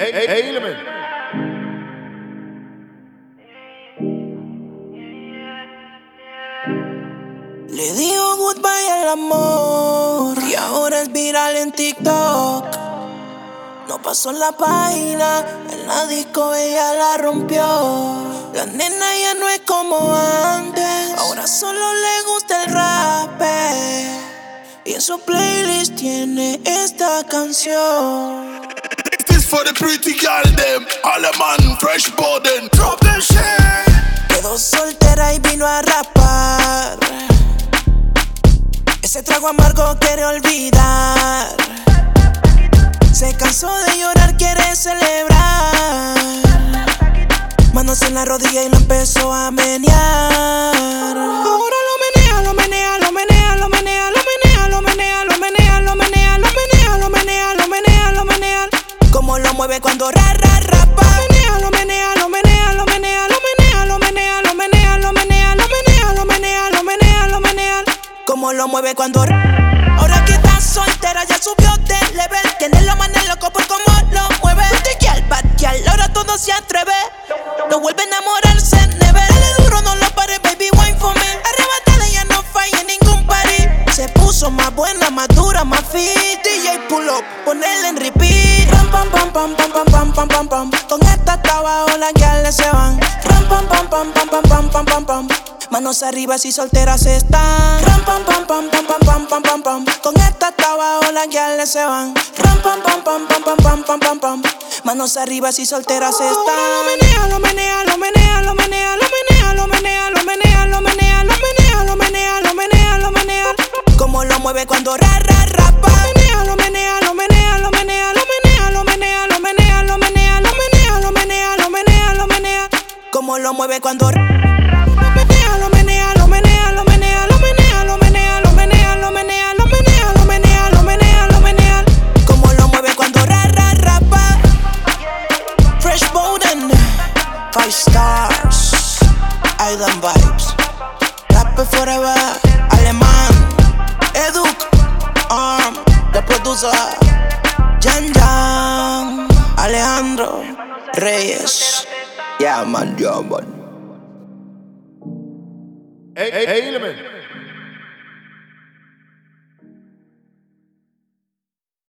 Element. Le digo goodbye al amor y ahora es viral en TikTok. No pasó la página, en la disco ella la rompió. La nena ya no es como antes, ahora solo le gusta el rap. Y en su playlist tiene esta canción. For the pretty girl them fresh borden Drop the shit Quedó soltera y vino a rapar. Ese trago amargo quiere olvidar. Se cansó de llorar, quiere celebrar. Manos en la rodilla y lo empezó a menear. Cuando ra ra rapa. Menea, lo menea, lo menea, lo menea, lo menea, lo menea, lo menea, lo menea, lo menea, lo menea, lo menea, lo menea. Como lo mueve cuando ra- Ahora que está soltera ya subió de level. Tiene la mano loco por cómo lo mueve. Te quiere bad girl, ahora todo se atreve. No vuelve a enamorarse, never. Dale duro, no lo pare, baby, wine for me. Arrebatada ya no falla en ningún party. Se puso más buena, más dura, más fit. DJ pull up, ponele en repeat. Pam, pam, pam, pam, pam, pam, pam, pam. Con esta abajo las guiales se van. Ram, pam, pam, pam, pam, pam, pam, pam, pam, pam. Manos arriba si solteras están. Ram, pam, pam, pam, pam, pam, pam, pam, pam, pam. Con esta abajo las guiales se van. Ram, pam, pam, pam, pam, pam, pam, pam, pam, pam. Manos arriba si solteras están. Lo menea, lo menea, lo menea, lo menea, lo menea, lo menea, lo menea, lo menea, lo menea, lo menea, lo menea, lo menea. Como lo mueve cuando ra ra rapa. Lo menea, lo menea, lo menea, lo menea, lo menea, lo menea, lo menea. Como lo mueve cuando ra ra rapa. Fresh Bowden, five stars, Island vibes, Rapper forever, alemán, Eduk, Arm, the producer, Jan Jan, Alejandro Reyes, Yeah, man, yeah, man. Hey, hey, hey,